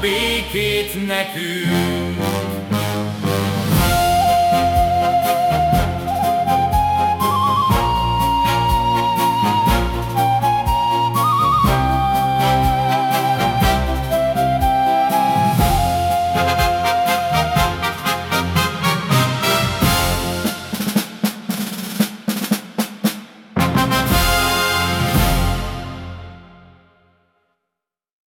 békét nekünk.